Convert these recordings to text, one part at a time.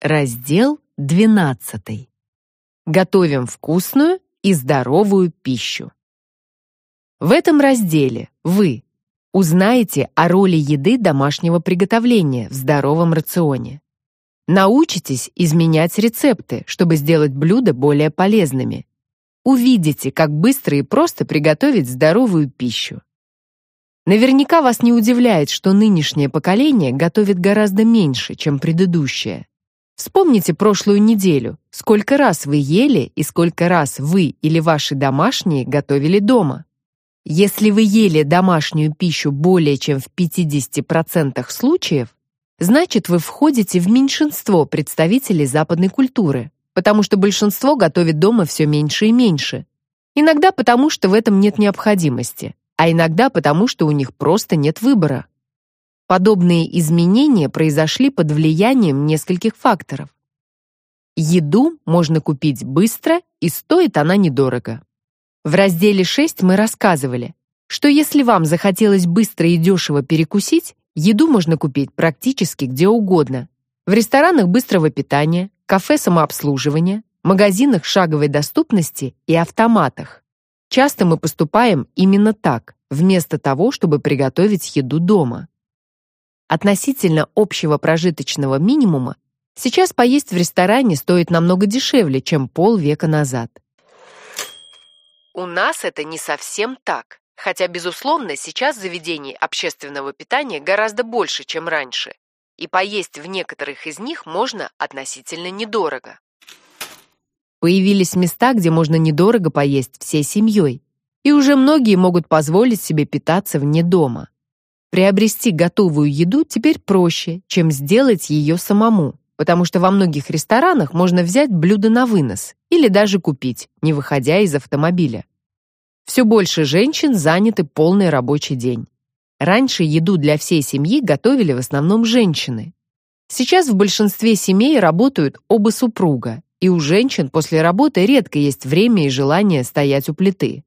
Раздел 12. Готовим вкусную и здоровую пищу. В этом разделе вы узнаете о роли еды домашнего приготовления в здоровом рационе. Научитесь изменять рецепты, чтобы сделать блюда более полезными. Увидите, как быстро и просто приготовить здоровую пищу. Наверняка вас не удивляет, что нынешнее поколение готовит гораздо меньше, чем предыдущее. Вспомните прошлую неделю. Сколько раз вы ели и сколько раз вы или ваши домашние готовили дома? Если вы ели домашнюю пищу более чем в 50% случаев, значит, вы входите в меньшинство представителей западной культуры, потому что большинство готовит дома все меньше и меньше. Иногда потому, что в этом нет необходимости, а иногда потому, что у них просто нет выбора. Подобные изменения произошли под влиянием нескольких факторов. Еду можно купить быстро, и стоит она недорого. В разделе 6 мы рассказывали, что если вам захотелось быстро и дешево перекусить, еду можно купить практически где угодно. В ресторанах быстрого питания, кафе самообслуживания, магазинах шаговой доступности и автоматах. Часто мы поступаем именно так, вместо того, чтобы приготовить еду дома. Относительно общего прожиточного минимума сейчас поесть в ресторане стоит намного дешевле, чем полвека назад. У нас это не совсем так, хотя, безусловно, сейчас заведений общественного питания гораздо больше, чем раньше, и поесть в некоторых из них можно относительно недорого. Появились места, где можно недорого поесть всей семьей, и уже многие могут позволить себе питаться вне дома. Приобрести готовую еду теперь проще, чем сделать ее самому, потому что во многих ресторанах можно взять блюдо на вынос или даже купить, не выходя из автомобиля. Все больше женщин заняты полный рабочий день. Раньше еду для всей семьи готовили в основном женщины. Сейчас в большинстве семей работают оба супруга, и у женщин после работы редко есть время и желание стоять у плиты.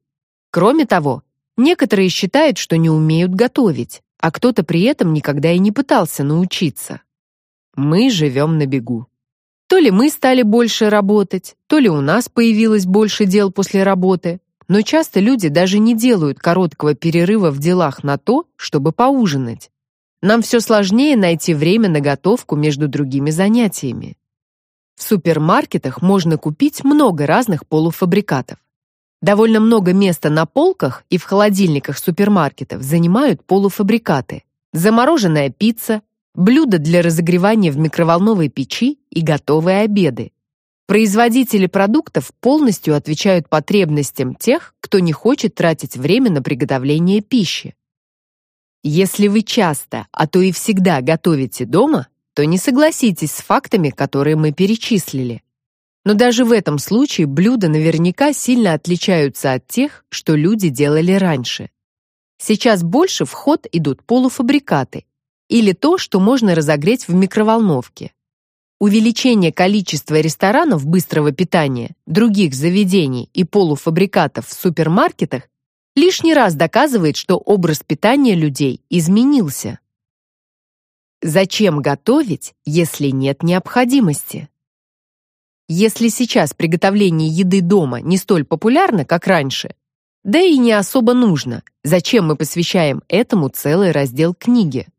Кроме того, некоторые считают, что не умеют готовить, а кто-то при этом никогда и не пытался научиться. Мы живем на бегу. То ли мы стали больше работать, то ли у нас появилось больше дел после работы, но часто люди даже не делают короткого перерыва в делах на то, чтобы поужинать. Нам все сложнее найти время на готовку между другими занятиями. В супермаркетах можно купить много разных полуфабрикатов. Довольно много места на полках и в холодильниках супермаркетов занимают полуфабрикаты. Замороженная пицца, блюда для разогревания в микроволновой печи и готовые обеды. Производители продуктов полностью отвечают потребностям тех, кто не хочет тратить время на приготовление пищи. Если вы часто, а то и всегда готовите дома, то не согласитесь с фактами, которые мы перечислили. Но даже в этом случае блюда наверняка сильно отличаются от тех, что люди делали раньше. Сейчас больше в ход идут полуфабрикаты или то, что можно разогреть в микроволновке. Увеличение количества ресторанов быстрого питания, других заведений и полуфабрикатов в супермаркетах лишний раз доказывает, что образ питания людей изменился. Зачем готовить, если нет необходимости? Если сейчас приготовление еды дома не столь популярно, как раньше, да и не особо нужно, зачем мы посвящаем этому целый раздел книги?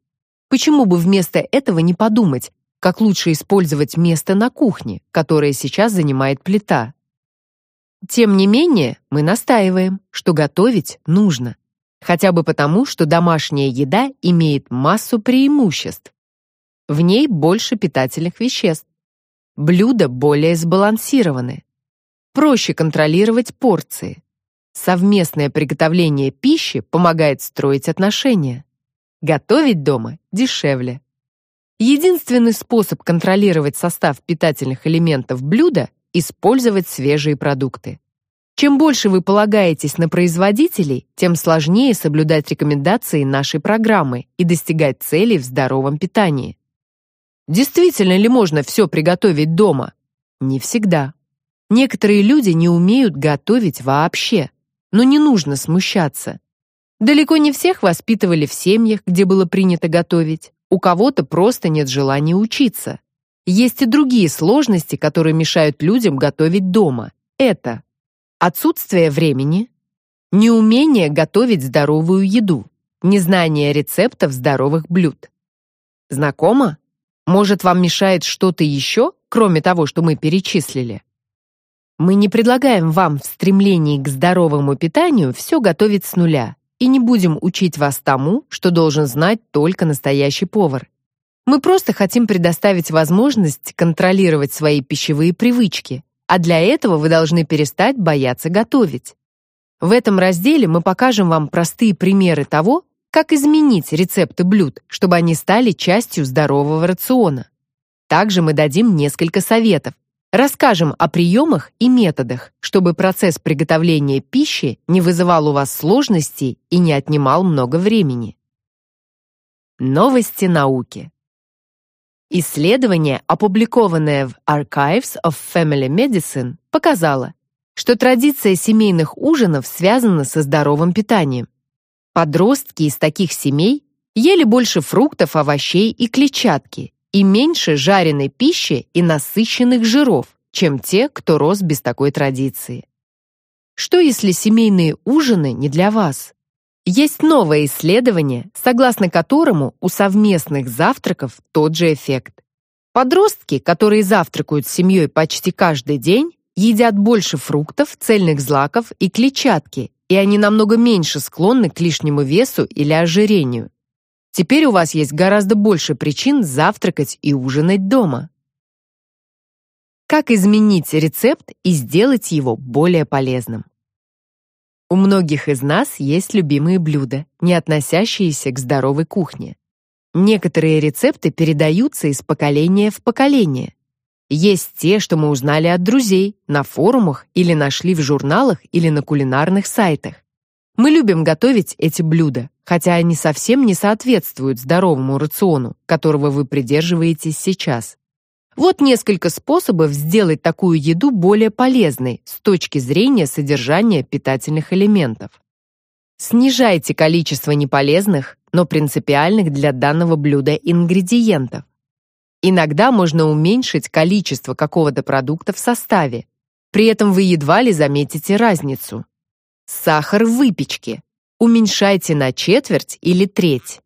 Почему бы вместо этого не подумать, как лучше использовать место на кухне, которое сейчас занимает плита? Тем не менее, мы настаиваем, что готовить нужно, хотя бы потому, что домашняя еда имеет массу преимуществ. В ней больше питательных веществ, Блюда более сбалансированы. Проще контролировать порции. Совместное приготовление пищи помогает строить отношения. Готовить дома дешевле. Единственный способ контролировать состав питательных элементов блюда – использовать свежие продукты. Чем больше вы полагаетесь на производителей, тем сложнее соблюдать рекомендации нашей программы и достигать целей в здоровом питании. Действительно ли можно все приготовить дома? Не всегда. Некоторые люди не умеют готовить вообще, но не нужно смущаться. Далеко не всех воспитывали в семьях, где было принято готовить. У кого-то просто нет желания учиться. Есть и другие сложности, которые мешают людям готовить дома. Это отсутствие времени, неумение готовить здоровую еду, незнание рецептов здоровых блюд. Знакомо? Может, вам мешает что-то еще, кроме того, что мы перечислили? Мы не предлагаем вам в стремлении к здоровому питанию все готовить с нуля и не будем учить вас тому, что должен знать только настоящий повар. Мы просто хотим предоставить возможность контролировать свои пищевые привычки, а для этого вы должны перестать бояться готовить. В этом разделе мы покажем вам простые примеры того, как изменить рецепты блюд, чтобы они стали частью здорового рациона. Также мы дадим несколько советов. Расскажем о приемах и методах, чтобы процесс приготовления пищи не вызывал у вас сложностей и не отнимал много времени. Новости науки. Исследование, опубликованное в Archives of Family Medicine, показало, что традиция семейных ужинов связана со здоровым питанием. Подростки из таких семей ели больше фруктов, овощей и клетчатки и меньше жареной пищи и насыщенных жиров, чем те, кто рос без такой традиции. Что если семейные ужины не для вас? Есть новое исследование, согласно которому у совместных завтраков тот же эффект. Подростки, которые завтракают с семьей почти каждый день, едят больше фруктов, цельных злаков и клетчатки, и они намного меньше склонны к лишнему весу или ожирению. Теперь у вас есть гораздо больше причин завтракать и ужинать дома. Как изменить рецепт и сделать его более полезным? У многих из нас есть любимые блюда, не относящиеся к здоровой кухне. Некоторые рецепты передаются из поколения в поколение. Есть те, что мы узнали от друзей, на форумах или нашли в журналах или на кулинарных сайтах. Мы любим готовить эти блюда, хотя они совсем не соответствуют здоровому рациону, которого вы придерживаетесь сейчас. Вот несколько способов сделать такую еду более полезной с точки зрения содержания питательных элементов. Снижайте количество неполезных, но принципиальных для данного блюда ингредиентов. Иногда можно уменьшить количество какого-то продукта в составе. При этом вы едва ли заметите разницу. Сахар в выпечке. Уменьшайте на четверть или треть.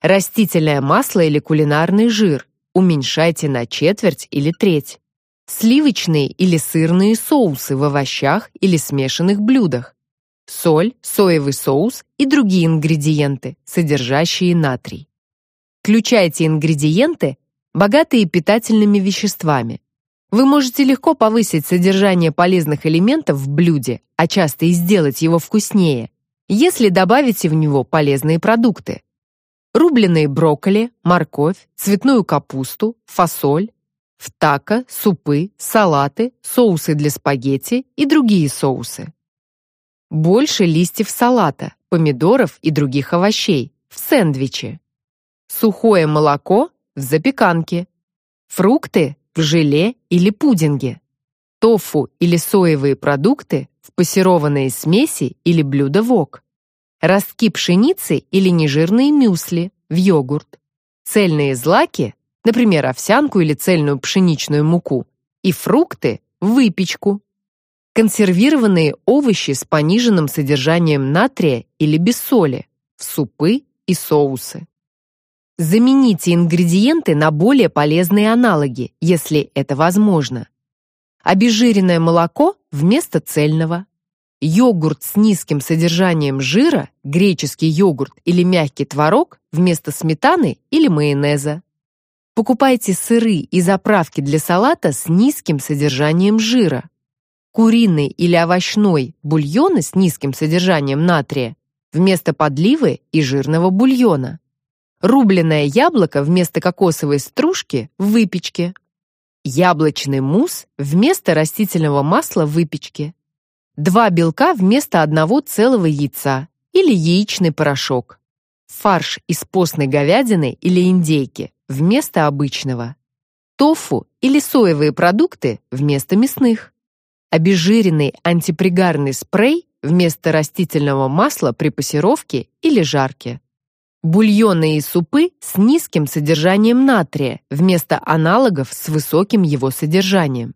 Растительное масло или кулинарный жир уменьшайте на четверть или треть. Сливочные или сырные соусы в овощах или смешанных блюдах. Соль, соевый соус и другие ингредиенты, содержащие натрий. Включайте ингредиенты, богатые питательными веществами. Вы можете легко повысить содержание полезных элементов в блюде, а часто и сделать его вкуснее, если добавите в него полезные продукты рубленые брокколи, морковь, цветную капусту, фасоль, втака, супы, салаты, соусы для спагетти и другие соусы. Больше листьев салата, помидоров и других овощей в сэндвиче. Сухое молоко в запеканке. Фрукты в желе или пудинге. Тофу или соевые продукты в пассерованные смеси или блюда вок ростки пшеницы или нежирные мюсли в йогурт, цельные злаки, например, овсянку или цельную пшеничную муку, и фрукты в выпечку, консервированные овощи с пониженным содержанием натрия или без соли в супы и соусы. Замените ингредиенты на более полезные аналоги, если это возможно. Обезжиренное молоко вместо цельного, Йогурт с низким содержанием жира, греческий йогурт или мягкий творог вместо сметаны или майонеза. Покупайте сыры и заправки для салата с низким содержанием жира. Куриный или овощной бульоны с низким содержанием натрия вместо подливы и жирного бульона. Рубленое яблоко вместо кокосовой стружки в выпечке. Яблочный мусс вместо растительного масла в выпечке. Два белка вместо одного целого яйца или яичный порошок. Фарш из постной говядины или индейки вместо обычного. Тофу или соевые продукты вместо мясных. Обезжиренный антипригарный спрей вместо растительного масла при пассировке или жарке. Бульоны и супы с низким содержанием натрия вместо аналогов с высоким его содержанием.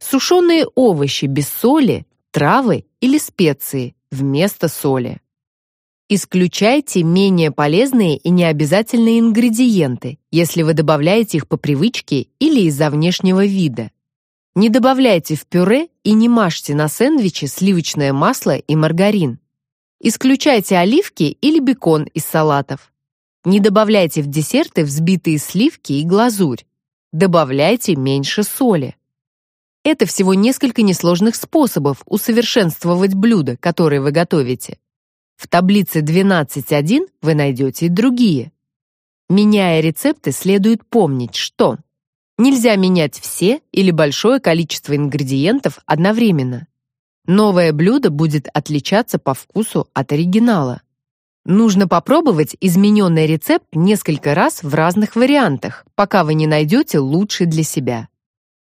Сушеные овощи без соли, травы или специи вместо соли. Исключайте менее полезные и необязательные ингредиенты, если вы добавляете их по привычке или из-за внешнего вида. Не добавляйте в пюре и не мажьте на сэндвичи сливочное масло и маргарин. Исключайте оливки или бекон из салатов. Не добавляйте в десерты взбитые сливки и глазурь. Добавляйте меньше соли. Это всего несколько несложных способов усовершенствовать блюда, которые вы готовите. В таблице 12.1 вы найдете и другие. Меняя рецепты, следует помнить, что нельзя менять все или большое количество ингредиентов одновременно. Новое блюдо будет отличаться по вкусу от оригинала. Нужно попробовать измененный рецепт несколько раз в разных вариантах, пока вы не найдете лучший для себя.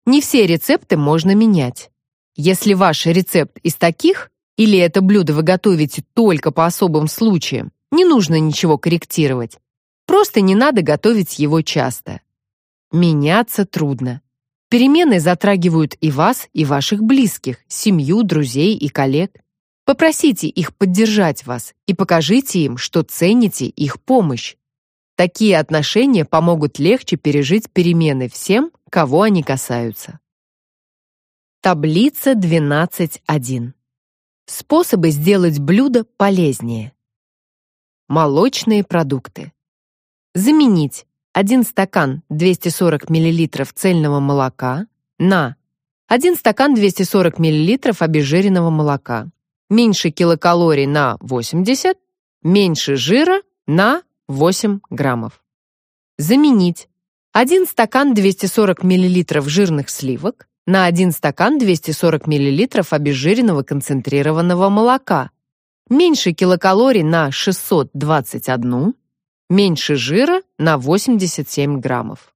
Не все рецепты можно менять. Если ваш рецепт из таких, или это блюдо вы готовите только по особым случаям, не нужно ничего корректировать. Просто не надо готовить его часто. Меняться трудно. Перемены затрагивают и вас, и ваших близких, семью, друзей и коллег. Попросите их поддержать вас и покажите им, что цените их помощь. Такие отношения помогут легче пережить перемены всем, кого они касаются. Таблица 12.1. Способы сделать блюдо полезнее. Молочные продукты. Заменить 1 стакан 240 мл цельного молока на 1 стакан 240 мл обезжиренного молока. Меньше килокалорий на 80, меньше жира на 8 граммов. Заменить 1 стакан 240 мл жирных сливок на 1 стакан 240 мл обезжиренного концентрированного молока. Меньше килокалорий на 621, меньше жира на 87 граммов.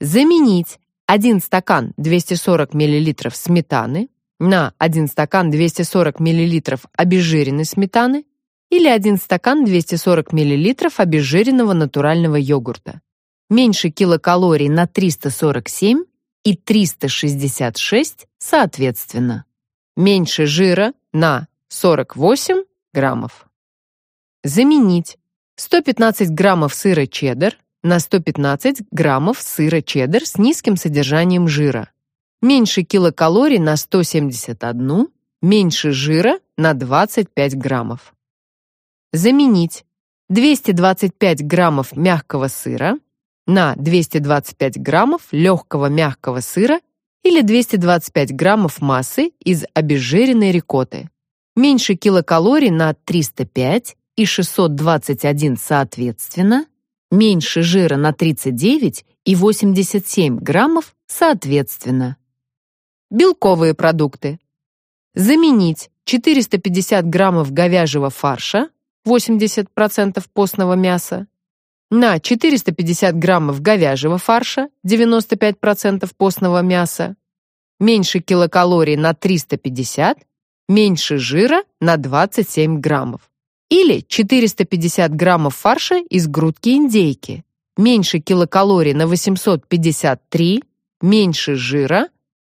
Заменить 1 стакан 240 мл сметаны на 1 стакан 240 мл обезжиренной сметаны или 1 стакан 240 мл обезжиренного натурального йогурта меньше килокалорий на 347 и 366 соответственно. Меньше жира на 48 граммов. Заменить 115 граммов сыра чеддер на 115 граммов сыра чеддер с низким содержанием жира. Меньше килокалорий на 171, меньше жира на 25 граммов. Заменить 225 граммов мягкого сыра на 225 граммов легкого мягкого сыра или 225 граммов массы из обезжиренной рикотты. Меньше килокалорий на 305 и 621 соответственно, меньше жира на 39 и 87 граммов соответственно. Белковые продукты. Заменить 450 граммов говяжьего фарша, 80% постного мяса, на 450 граммов говяжьего фарша, 95% постного мяса, меньше килокалорий на 350, меньше жира на 27 граммов. Или 450 граммов фарша из грудки индейки, меньше килокалорий на 853, меньше жира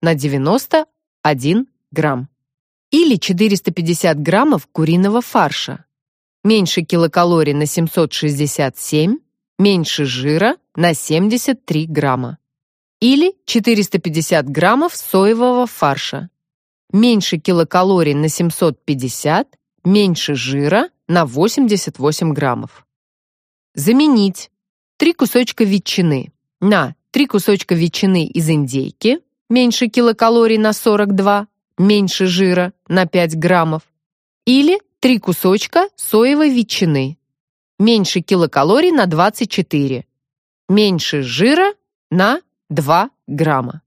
на 91 грамм. Или 450 граммов куриного фарша, меньше килокалорий на 767, меньше жира на 73 грамма. Или 450 граммов соевого фарша, меньше килокалорий на 750, меньше жира на 88 граммов. Заменить 3 кусочка ветчины на 3 кусочка ветчины из индейки, меньше килокалорий на 42, меньше жира на 5 граммов, или 3 кусочка соевой ветчины. Меньше килокалорий на 24. Меньше жира на 2 грамма.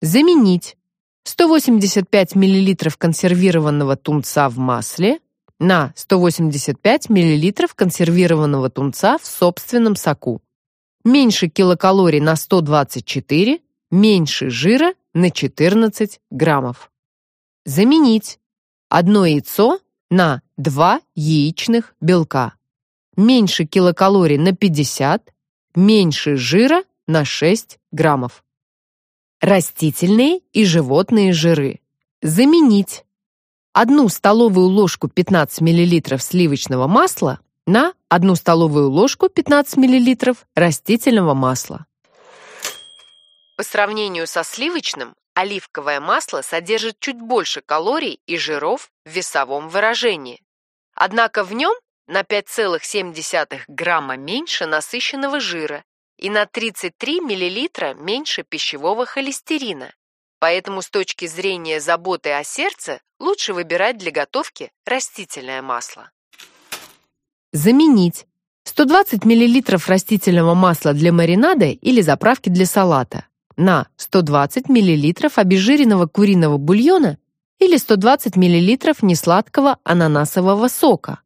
Заменить 185 мл консервированного тунца в масле на 185 мл консервированного тунца в собственном соку. Меньше килокалорий на 124, меньше жира на 14 граммов. Заменить одно яйцо на 2 яичных белка. меньше килокалорий на 50, меньше жира на 6 граммов. Растительные и животные жиры. Заменить одну столовую ложку 15 мл сливочного масла на одну столовую ложку 15 мл растительного масла. По сравнению со сливочным, оливковое масло содержит чуть больше калорий и жиров в весовом выражении. Однако в нем на 5,7 грамма меньше насыщенного жира и на 33 мл меньше пищевого холестерина. Поэтому с точки зрения заботы о сердце лучше выбирать для готовки растительное масло. Заменить 120 мл растительного масла для маринада или заправки для салата на 120 мл обезжиренного куриного бульона или 120 мл несладкого ананасового сока.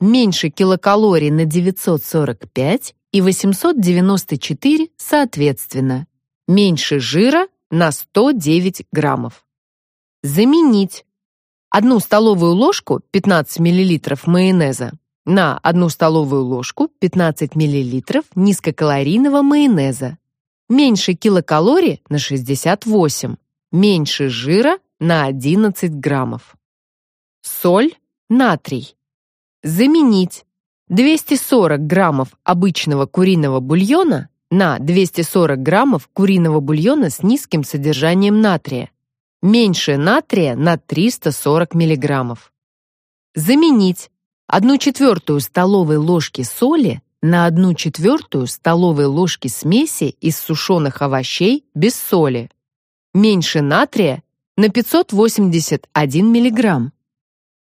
Меньше килокалорий на 945 и 894 соответственно. Меньше жира на 109 граммов. Заменить одну столовую ложку 15 мл майонеза на одну столовую ложку 15 мл низкокалорийного майонеза. Меньше килокалорий на 68, меньше жира на 11 граммов. Соль, натрий. Заменить 240 граммов обычного куриного бульона на 240 граммов куриного бульона с низким содержанием натрия. Меньше натрия на 340 миллиграммов. Заменить 1 четвертую столовой ложки соли на 1 четвертую столовой ложки смеси из сушеных овощей без соли. Меньше натрия на 581 миллиграмм.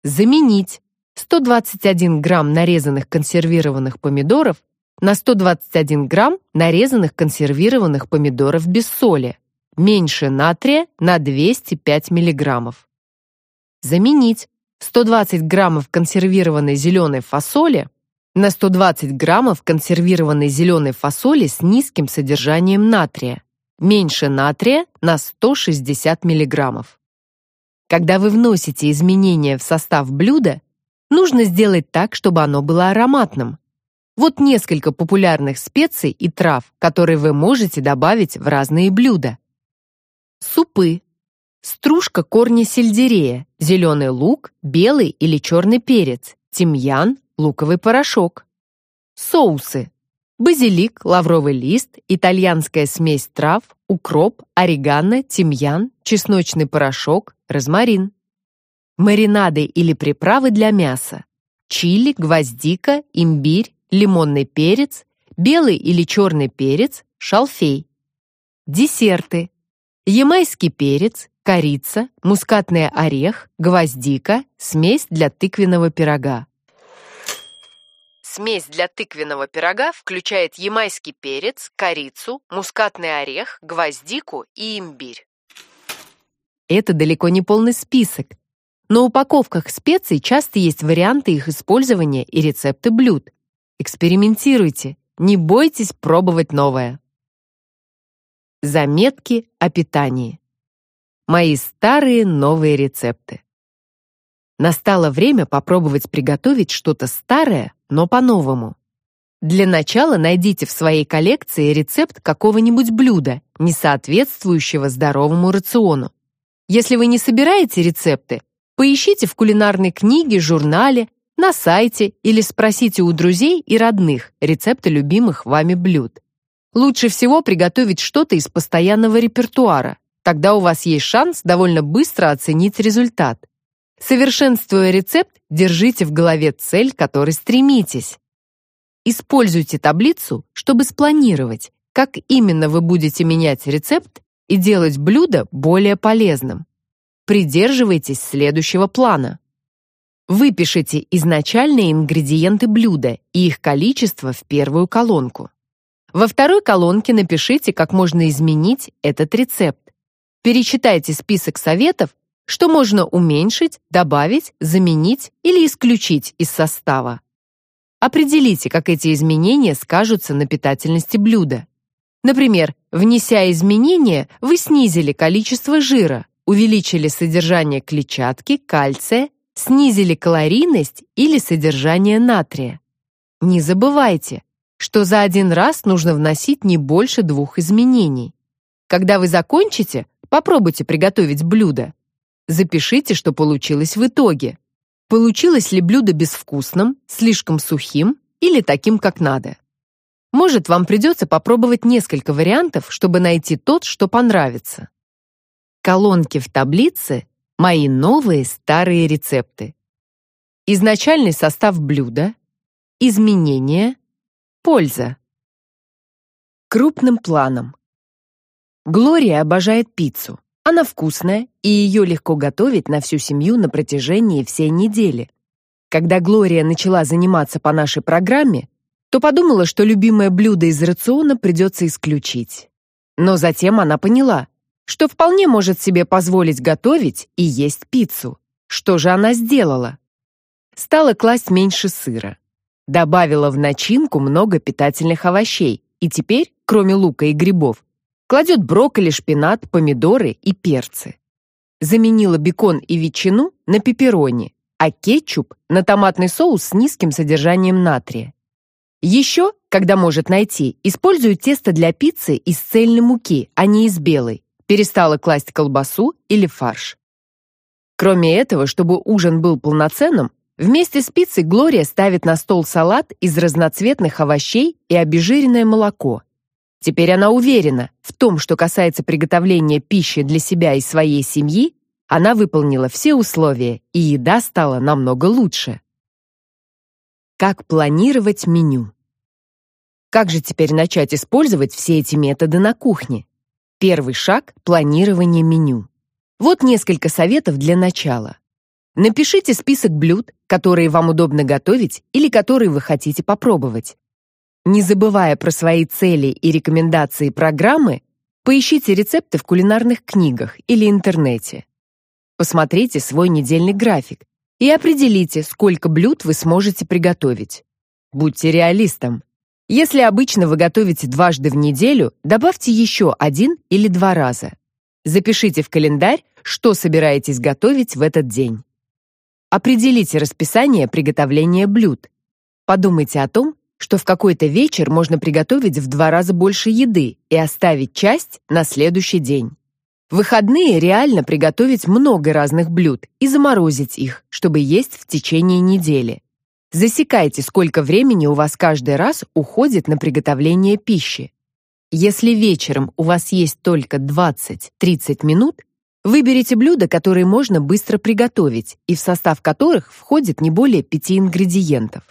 Заменить 121 грамм нарезанных консервированных помидоров на 121 грамм нарезанных консервированных помидоров без соли, меньше натрия на 205 миллиграммов. Заменить 120 граммов консервированной зеленой фасоли на 120 граммов консервированной зеленой фасоли с низким содержанием натрия, меньше натрия на 160 миллиграммов. Когда вы вносите изменения в состав блюда, нужно сделать так, чтобы оно было ароматным, вот несколько популярных специй и трав, которые вы можете добавить в разные блюда. Супы. Стружка корня сельдерея, зеленый лук, белый или черный перец, тимьян, луковый порошок. Соусы. Базилик, лавровый лист, итальянская смесь трав, укроп, орегано, тимьян, чесночный порошок, розмарин. Маринады или приправы для мяса. Чили, гвоздика, имбирь, лимонный перец, белый или черный перец, шалфей. Десерты. Ямайский перец, корица, мускатный орех, гвоздика, смесь для тыквенного пирога. Смесь для тыквенного пирога включает ямайский перец, корицу, мускатный орех, гвоздику и имбирь. Это далеко не полный список. На упаковках специй часто есть варианты их использования и рецепты блюд. Экспериментируйте, не бойтесь пробовать новое. Заметки о питании. Мои старые новые рецепты. Настало время попробовать приготовить что-то старое, но по-новому. Для начала найдите в своей коллекции рецепт какого-нибудь блюда, не соответствующего здоровому рациону. Если вы не собираете рецепты, поищите в кулинарной книге, журнале на сайте или спросите у друзей и родных рецепты любимых вами блюд. Лучше всего приготовить что-то из постоянного репертуара. Тогда у вас есть шанс довольно быстро оценить результат. Совершенствуя рецепт, держите в голове цель, к которой стремитесь. Используйте таблицу, чтобы спланировать, как именно вы будете менять рецепт и делать блюдо более полезным. Придерживайтесь следующего плана. Выпишите изначальные ингредиенты блюда и их количество в первую колонку. Во второй колонке напишите, как можно изменить этот рецепт. Перечитайте список советов, что можно уменьшить, добавить, заменить или исключить из состава. Определите, как эти изменения скажутся на питательности блюда. Например, внеся изменения, вы снизили количество жира, увеличили содержание клетчатки, кальция снизили калорийность или содержание натрия. Не забывайте, что за один раз нужно вносить не больше двух изменений. Когда вы закончите, попробуйте приготовить блюдо. Запишите, что получилось в итоге. Получилось ли блюдо безвкусным, слишком сухим или таким, как надо. Может, вам придется попробовать несколько вариантов, чтобы найти тот, что понравится. Колонки в таблице — мои новые старые рецепты. Изначальный состав блюда, изменения, польза. Крупным планом. Глория обожает пиццу. Она вкусная, и ее легко готовить на всю семью на протяжении всей недели. Когда Глория начала заниматься по нашей программе, то подумала, что любимое блюдо из рациона придется исключить. Но затем она поняла, что вполне может себе позволить готовить и есть пиццу. Что же она сделала? Стала класть меньше сыра. Добавила в начинку много питательных овощей и теперь, кроме лука и грибов, кладет брокколи, шпинат, помидоры и перцы. Заменила бекон и ветчину на пепперони, а кетчуп на томатный соус с низким содержанием натрия. Еще, когда может найти, использует тесто для пиццы из цельной муки, а не из белой, перестала класть колбасу или фарш. Кроме этого, чтобы ужин был полноценным, вместе с пиццей Глория ставит на стол салат из разноцветных овощей и обезжиренное молоко. Теперь она уверена в том, что касается приготовления пищи для себя и своей семьи, она выполнила все условия, и еда стала намного лучше. Как планировать меню? Как же теперь начать использовать все эти методы на кухне? Первый шаг – планирование меню. Вот несколько советов для начала. Напишите список блюд, которые вам удобно готовить или которые вы хотите попробовать. Не забывая про свои цели и рекомендации программы, поищите рецепты в кулинарных книгах или интернете. Посмотрите свой недельный график и определите, сколько блюд вы сможете приготовить. Будьте реалистом. Если обычно вы готовите дважды в неделю, добавьте еще один или два раза. Запишите в календарь, что собираетесь готовить в этот день. Определите расписание приготовления блюд. Подумайте о том, что в какой-то вечер можно приготовить в два раза больше еды и оставить часть на следующий день. В выходные реально приготовить много разных блюд и заморозить их, чтобы есть в течение недели. Засекайте, сколько времени у вас каждый раз уходит на приготовление пищи. Если вечером у вас есть только 20-30 минут, выберите блюда, которые можно быстро приготовить и в состав которых входит не более 5 ингредиентов.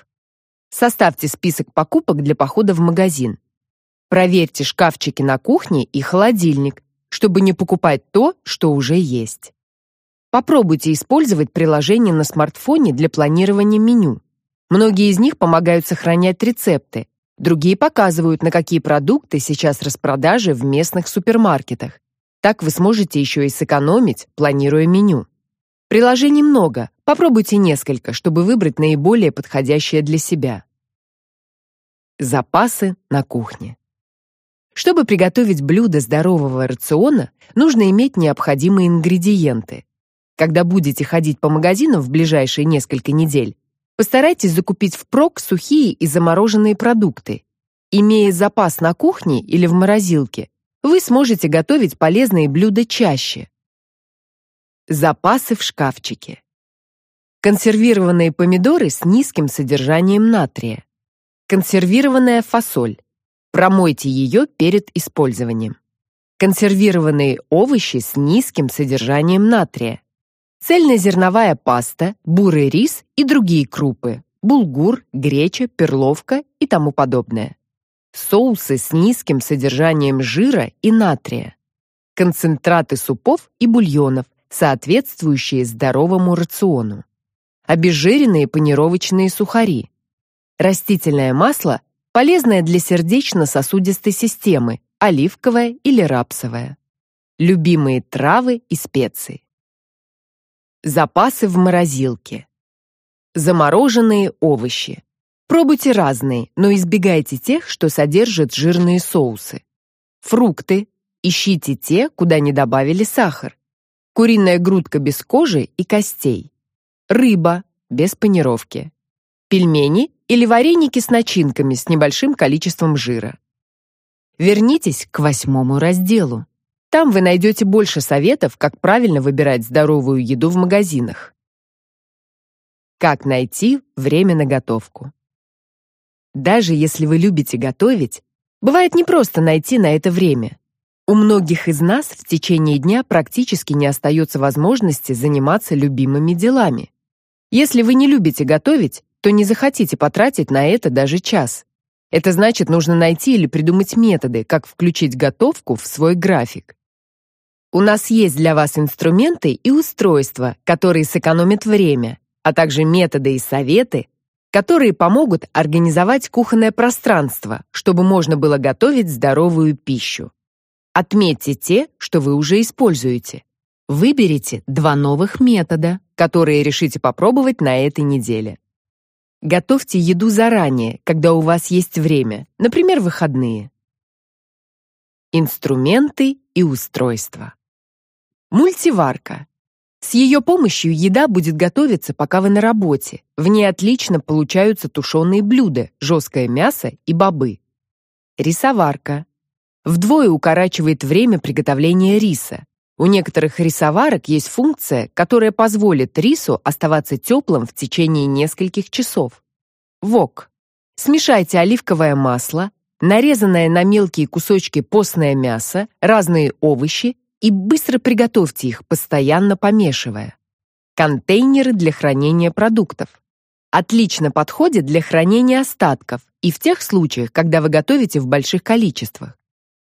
Составьте список покупок для похода в магазин. Проверьте шкафчики на кухне и холодильник, чтобы не покупать то, что уже есть. Попробуйте использовать приложение на смартфоне для планирования меню. Многие из них помогают сохранять рецепты, другие показывают, на какие продукты сейчас распродажи в местных супермаркетах. Так вы сможете еще и сэкономить, планируя меню. Приложений много, попробуйте несколько, чтобы выбрать наиболее подходящее для себя. Запасы на кухне. Чтобы приготовить блюдо здорового рациона, нужно иметь необходимые ингредиенты. Когда будете ходить по магазинам в ближайшие несколько недель, Постарайтесь закупить впрок сухие и замороженные продукты. Имея запас на кухне или в морозилке, вы сможете готовить полезные блюда чаще. Запасы в шкафчике. Консервированные помидоры с низким содержанием натрия. Консервированная фасоль. Промойте ее перед использованием. Консервированные овощи с низким содержанием натрия цельнозерновая паста, бурый рис и другие крупы, булгур, греча, перловка и тому подобное. Соусы с низким содержанием жира и натрия. Концентраты супов и бульонов, соответствующие здоровому рациону. Обезжиренные панировочные сухари. Растительное масло, полезное для сердечно-сосудистой системы, оливковое или рапсовое. Любимые травы и специи. Запасы в морозилке. Замороженные овощи. Пробуйте разные, но избегайте тех, что содержат жирные соусы. Фрукты. Ищите те, куда не добавили сахар. Куриная грудка без кожи и костей. Рыба без панировки. Пельмени или вареники с начинками с небольшим количеством жира. Вернитесь к восьмому разделу. Там вы найдете больше советов, как правильно выбирать здоровую еду в магазинах. Как найти время на готовку? Даже если вы любите готовить, бывает непросто найти на это время. У многих из нас в течение дня практически не остается возможности заниматься любимыми делами. Если вы не любите готовить, то не захотите потратить на это даже час. Это значит, нужно найти или придумать методы, как включить готовку в свой график. У нас есть для вас инструменты и устройства, которые сэкономят время, а также методы и советы, которые помогут организовать кухонное пространство, чтобы можно было готовить здоровую пищу. Отметьте те, что вы уже используете. Выберите два новых метода, которые решите попробовать на этой неделе. Готовьте еду заранее, когда у вас есть время, например, выходные. Инструменты и устройства. Мультиварка с ее помощью еда будет готовиться, пока вы на работе. В ней отлично получаются тушеные блюда, жесткое мясо и бобы. Рисоварка. Вдвое укорачивает время приготовления риса. У некоторых рисоварок есть функция, которая позволит рису оставаться теплым в течение нескольких часов. Вок. Смешайте оливковое масло, нарезанное на мелкие кусочки постное мясо, разные овощи и быстро приготовьте их, постоянно помешивая. Контейнеры для хранения продуктов. Отлично подходят для хранения остатков и в тех случаях, когда вы готовите в больших количествах.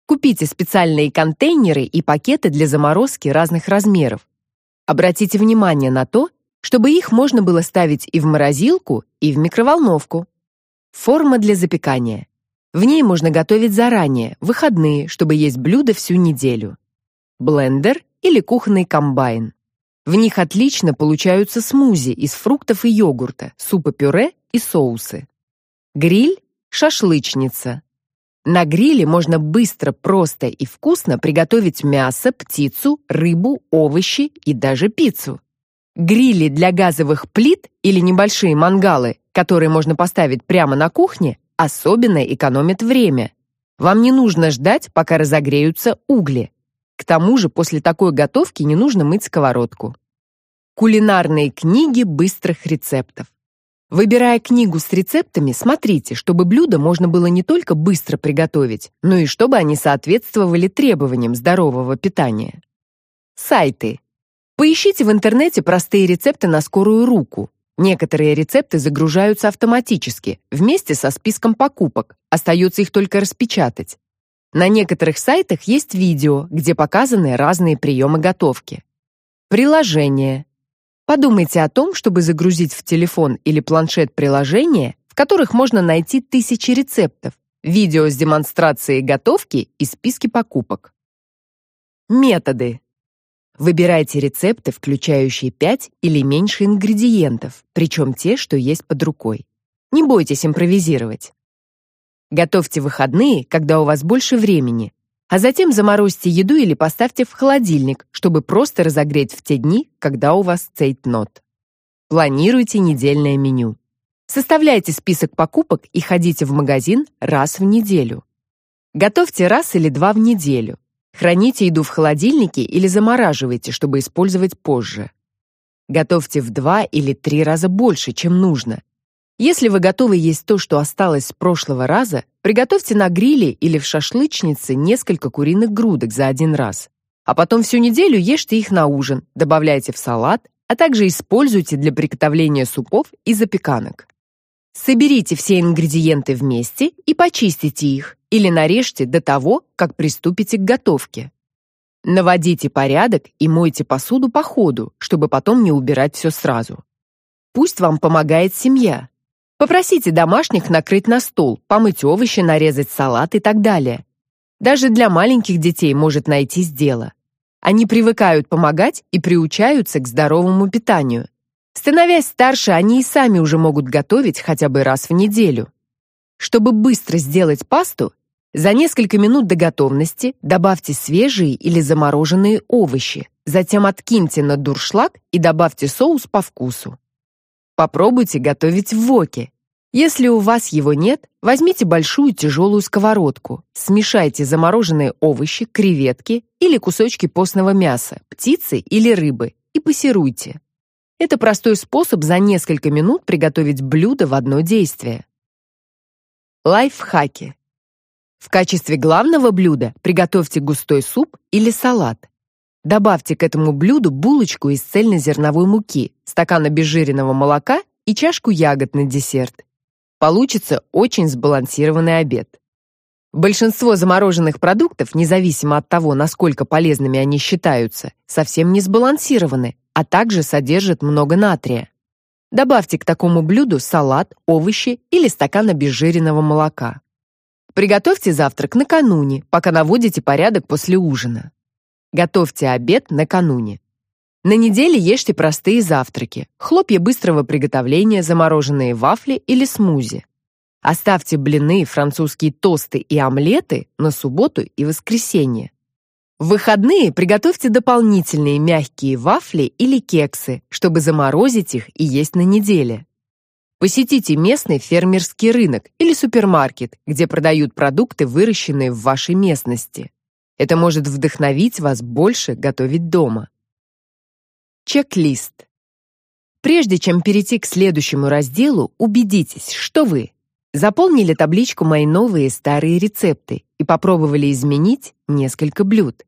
Купите специальные контейнеры и пакеты для заморозки разных размеров. Обратите внимание на то, чтобы их можно было ставить и в морозилку, и в микроволновку. Форма для запекания. В ней можно готовить заранее, выходные, чтобы есть блюдо всю неделю блендер или кухонный комбайн. В них отлично получаются смузи из фруктов и йогурта, супа-пюре и соусы. Гриль – шашлычница. На гриле можно быстро, просто и вкусно приготовить мясо, птицу, рыбу, овощи и даже пиццу. Грили для газовых плит или небольшие мангалы, которые можно поставить прямо на кухне, особенно экономят время. Вам не нужно ждать, пока разогреются угли. К тому же после такой готовки не нужно мыть сковородку. Кулинарные книги быстрых рецептов. Выбирая книгу с рецептами, смотрите, чтобы блюда можно было не только быстро приготовить, но и чтобы они соответствовали требованиям здорового питания. Сайты. Поищите в интернете простые рецепты на скорую руку. Некоторые рецепты загружаются автоматически, вместе со списком покупок, остается их только распечатать. На некоторых сайтах есть видео, где показаны разные приемы готовки. Приложение. Подумайте о том, чтобы загрузить в телефон или планшет приложения, в которых можно найти тысячи рецептов, видео с демонстрацией готовки и списки покупок. Методы. Выбирайте рецепты, включающие 5 или меньше ингредиентов, причем те, что есть под рукой. Не бойтесь импровизировать. Готовьте выходные, когда у вас больше времени, а затем заморозьте еду или поставьте в холодильник, чтобы просто разогреть в те дни, когда у вас цейтнот. Планируйте недельное меню. Составляйте список покупок и ходите в магазин раз в неделю. Готовьте раз или два в неделю. Храните еду в холодильнике или замораживайте, чтобы использовать позже. Готовьте в два или три раза больше, чем нужно, если вы готовы есть то, что осталось с прошлого раза, приготовьте на гриле или в шашлычнице несколько куриных грудок за один раз. А потом всю неделю ешьте их на ужин, добавляйте в салат, а также используйте для приготовления супов и запеканок. Соберите все ингредиенты вместе и почистите их или нарежьте до того, как приступите к готовке. Наводите порядок и мойте посуду по ходу, чтобы потом не убирать все сразу. Пусть вам помогает семья. Попросите домашних накрыть на стол, помыть овощи, нарезать салат и так далее. Даже для маленьких детей может найтись дело. Они привыкают помогать и приучаются к здоровому питанию. Становясь старше, они и сами уже могут готовить хотя бы раз в неделю. Чтобы быстро сделать пасту, за несколько минут до готовности добавьте свежие или замороженные овощи, затем откиньте на дуршлаг и добавьте соус по вкусу. Попробуйте готовить в воке. Если у вас его нет, возьмите большую тяжелую сковородку, смешайте замороженные овощи, креветки или кусочки постного мяса, птицы или рыбы и пассируйте. Это простой способ за несколько минут приготовить блюдо в одно действие. Лайфхаки. В качестве главного блюда приготовьте густой суп или салат. Добавьте к этому блюду булочку из цельнозерновой муки, стакан обезжиренного молока и чашку ягод на десерт. Получится очень сбалансированный обед. Большинство замороженных продуктов, независимо от того, насколько полезными они считаются, совсем не сбалансированы, а также содержат много натрия. Добавьте к такому блюду салат, овощи или стакан обезжиренного молока. Приготовьте завтрак накануне, пока наводите порядок после ужина. Готовьте обед накануне. На неделе ешьте простые завтраки: хлопья быстрого приготовления, замороженные вафли или смузи. Оставьте блины, французские тосты и омлеты на субботу и воскресенье. В выходные приготовьте дополнительные мягкие вафли или кексы, чтобы заморозить их и есть на неделе. Посетите местный фермерский рынок или супермаркет, где продают продукты, выращенные в вашей местности. Это может вдохновить вас больше готовить дома. Чек-лист. Прежде чем перейти к следующему разделу, убедитесь, что вы заполнили табличку «Мои новые старые рецепты» и попробовали изменить несколько блюд.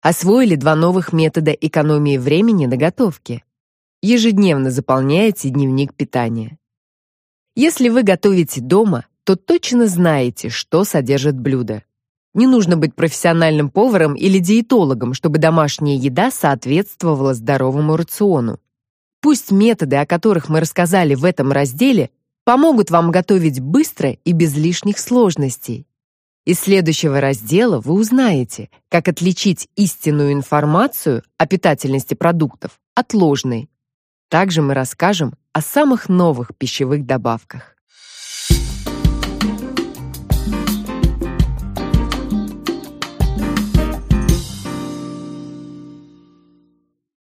Освоили два новых метода экономии времени на готовке. Ежедневно заполняете дневник питания. Если вы готовите дома, то точно знаете, что содержит блюдо. Не нужно быть профессиональным поваром или диетологом, чтобы домашняя еда соответствовала здоровому рациону. Пусть методы, о которых мы рассказали в этом разделе, помогут вам готовить быстро и без лишних сложностей. Из следующего раздела вы узнаете, как отличить истинную информацию о питательности продуктов от ложной. Также мы расскажем о самых новых пищевых добавках.